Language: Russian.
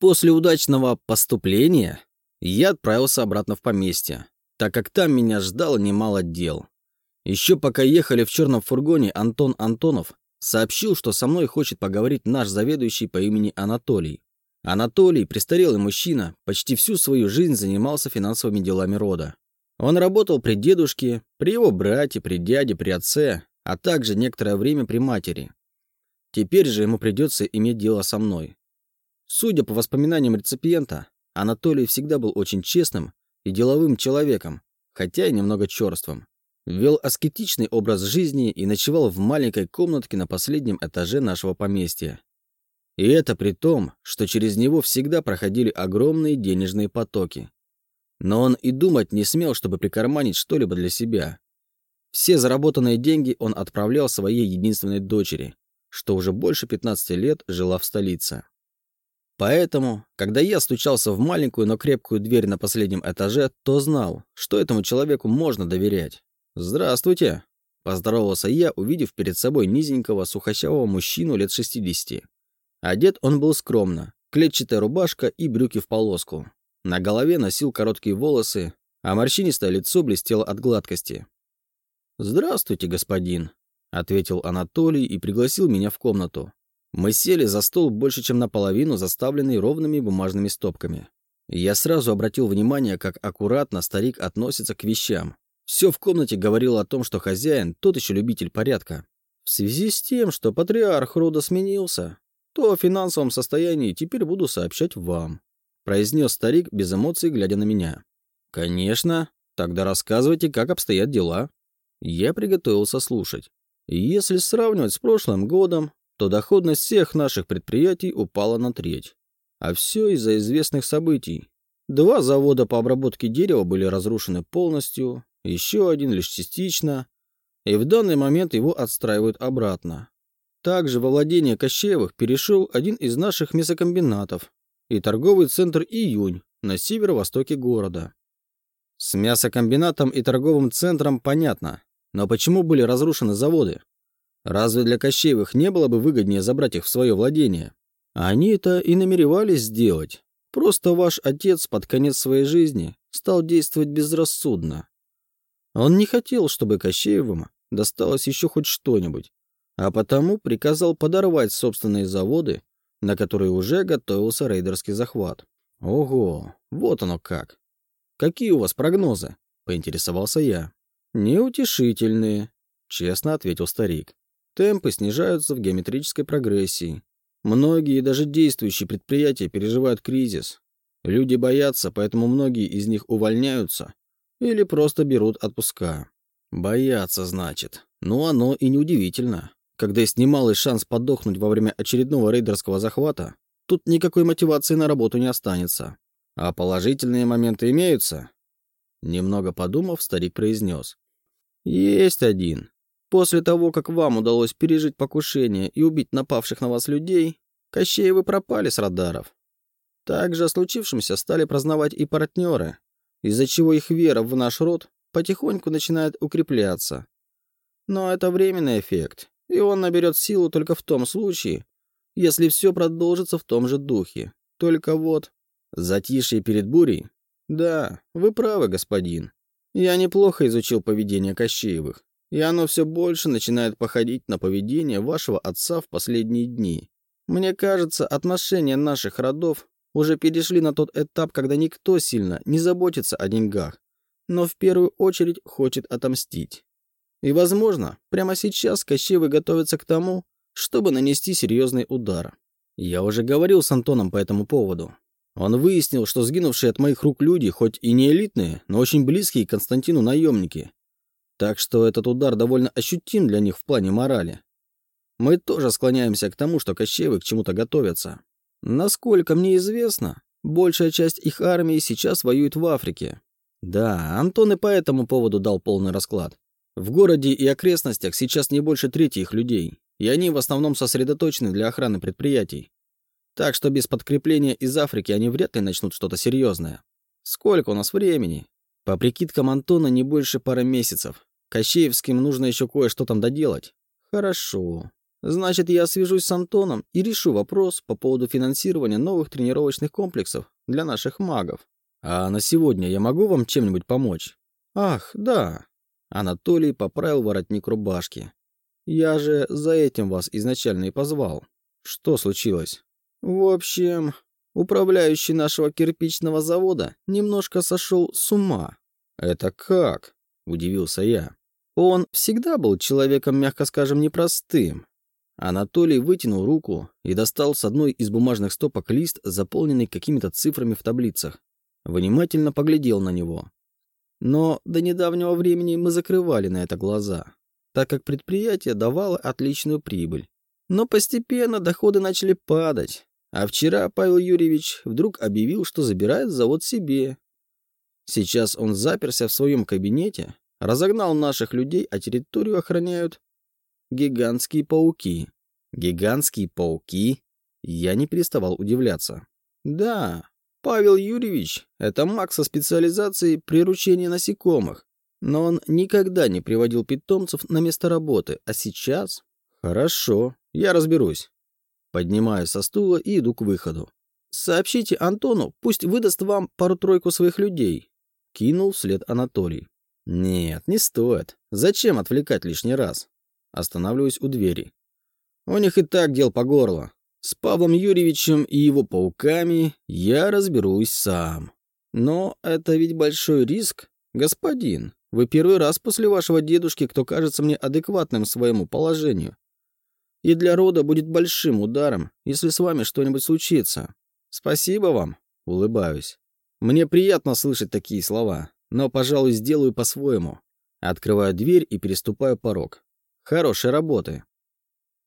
После удачного поступления я отправился обратно в поместье, так как там меня ждало немало дел. Еще пока ехали в черном фургоне, Антон Антонов сообщил, что со мной хочет поговорить наш заведующий по имени Анатолий. Анатолий, престарелый мужчина, почти всю свою жизнь занимался финансовыми делами рода. Он работал при дедушке, при его брате, при дяде, при отце, а также некоторое время при матери. Теперь же ему придется иметь дело со мной. Судя по воспоминаниям реципиента, Анатолий всегда был очень честным и деловым человеком, хотя и немного черствым. Вел аскетичный образ жизни и ночевал в маленькой комнатке на последнем этаже нашего поместья. И это при том, что через него всегда проходили огромные денежные потоки. Но он и думать не смел, чтобы прикарманить что-либо для себя. Все заработанные деньги он отправлял своей единственной дочери, что уже больше 15 лет жила в столице. Поэтому, когда я стучался в маленькую, но крепкую дверь на последнем этаже, то знал, что этому человеку можно доверять. «Здравствуйте!» – поздоровался я, увидев перед собой низенького, сухощавого мужчину лет 60. Одет он был скромно, клетчатая рубашка и брюки в полоску. На голове носил короткие волосы, а морщинистое лицо блестело от гладкости. «Здравствуйте, господин», — ответил Анатолий и пригласил меня в комнату. Мы сели за стол больше, чем наполовину, заставленный ровными бумажными стопками. Я сразу обратил внимание, как аккуратно старик относится к вещам. Все в комнате говорило о том, что хозяин тот еще любитель порядка. В связи с тем, что патриарх рода сменился, то о финансовом состоянии теперь буду сообщать вам произнес старик без эмоций, глядя на меня. «Конечно. Тогда рассказывайте, как обстоят дела». Я приготовился слушать. Если сравнивать с прошлым годом, то доходность всех наших предприятий упала на треть. А все из-за известных событий. Два завода по обработке дерева были разрушены полностью, еще один лишь частично, и в данный момент его отстраивают обратно. Также во владение Кощеевых перешел один из наших мясокомбинатов, и торговый центр «Июнь» на северо-востоке города. С мясокомбинатом и торговым центром понятно, но почему были разрушены заводы? Разве для Кощеевых не было бы выгоднее забрать их в свое владение? Они это и намеревались сделать. Просто ваш отец под конец своей жизни стал действовать безрассудно. Он не хотел, чтобы Кощеевым досталось еще хоть что-нибудь, а потому приказал подорвать собственные заводы на который уже готовился рейдерский захват. Ого, вот оно как. Какие у вас прогнозы? Поинтересовался я. Неутешительные, честно ответил старик. Темпы снижаются в геометрической прогрессии. Многие, даже действующие предприятия переживают кризис. Люди боятся, поэтому многие из них увольняются или просто берут отпуска. Боятся, значит. Ну, оно и неудивительно. Когда есть немалый шанс подохнуть во время очередного рейдерского захвата, тут никакой мотивации на работу не останется. А положительные моменты имеются? Немного подумав, старик произнес. Есть один. После того, как вам удалось пережить покушение и убить напавших на вас людей, Кощеевы пропали с радаров. Также о случившемся стали праздновать и партнеры, из-за чего их вера в наш род потихоньку начинает укрепляться. Но это временный эффект, и он наберет силу только в том случае, если все продолжится в том же духе. Только вот... Затишье перед бурей? Да, вы правы, господин. Я неплохо изучил поведение Кощеевых, и оно все больше начинает походить на поведение вашего отца в последние дни. Мне кажется, отношения наших родов уже перешли на тот этап, когда никто сильно не заботится о деньгах, но в первую очередь хочет отомстить. И, возможно, прямо сейчас Кощеевы готовятся к тому, чтобы нанести серьезный удар. Я уже говорил с Антоном по этому поводу. Он выяснил, что сгинувшие от моих рук люди, хоть и не элитные, но очень близкие к Константину наемники. Так что этот удар довольно ощутим для них в плане морали. Мы тоже склоняемся к тому, что Кощеевы к чему-то готовятся. Насколько мне известно, большая часть их армии сейчас воюет в Африке. Да, Антон и по этому поводу дал полный расклад. В городе и окрестностях сейчас не больше трети их людей, и они в основном сосредоточены для охраны предприятий. Так что без подкрепления из Африки они вряд ли начнут что-то серьезное. Сколько у нас времени? По прикидкам Антона не больше пары месяцев. Кощеевским нужно еще кое-что там доделать. Хорошо. Значит, я свяжусь с Антоном и решу вопрос по поводу финансирования новых тренировочных комплексов для наших магов. А на сегодня я могу вам чем-нибудь помочь? Ах, да. Анатолий поправил воротник рубашки. Я же за этим вас изначально и позвал. Что случилось? В общем, управляющий нашего кирпичного завода немножко сошел с ума. Это как? Удивился я. Он всегда был человеком, мягко скажем, непростым. Анатолий вытянул руку и достал с одной из бумажных стопок лист, заполненный какими-то цифрами в таблицах. Внимательно поглядел на него. Но до недавнего времени мы закрывали на это глаза, так как предприятие давало отличную прибыль. Но постепенно доходы начали падать, а вчера Павел Юрьевич вдруг объявил, что забирает завод себе. Сейчас он заперся в своем кабинете, разогнал наших людей, а территорию охраняют гигантские пауки. Гигантские пауки? Я не переставал удивляться. Да, Павел Юрьевич – это маг со специализацией приручения насекомых. Но он никогда не приводил питомцев на место работы, а сейчас... Хорошо, я разберусь. Поднимаюсь со стула и иду к выходу. Сообщите Антону, пусть выдаст вам пару-тройку своих людей. Кинул вслед Анатолий. Нет, не стоит. Зачем отвлекать лишний раз? Останавливаюсь у двери. У них и так дел по горло. С Павлом Юрьевичем и его пауками я разберусь сам. Но это ведь большой риск, господин. Вы первый раз после вашего дедушки, кто кажется мне адекватным своему положению. И для рода будет большим ударом, если с вами что-нибудь случится. Спасибо вам, улыбаюсь. Мне приятно слышать такие слова, но, пожалуй, сделаю по-своему. Открываю дверь и переступаю порог. Хорошей работы.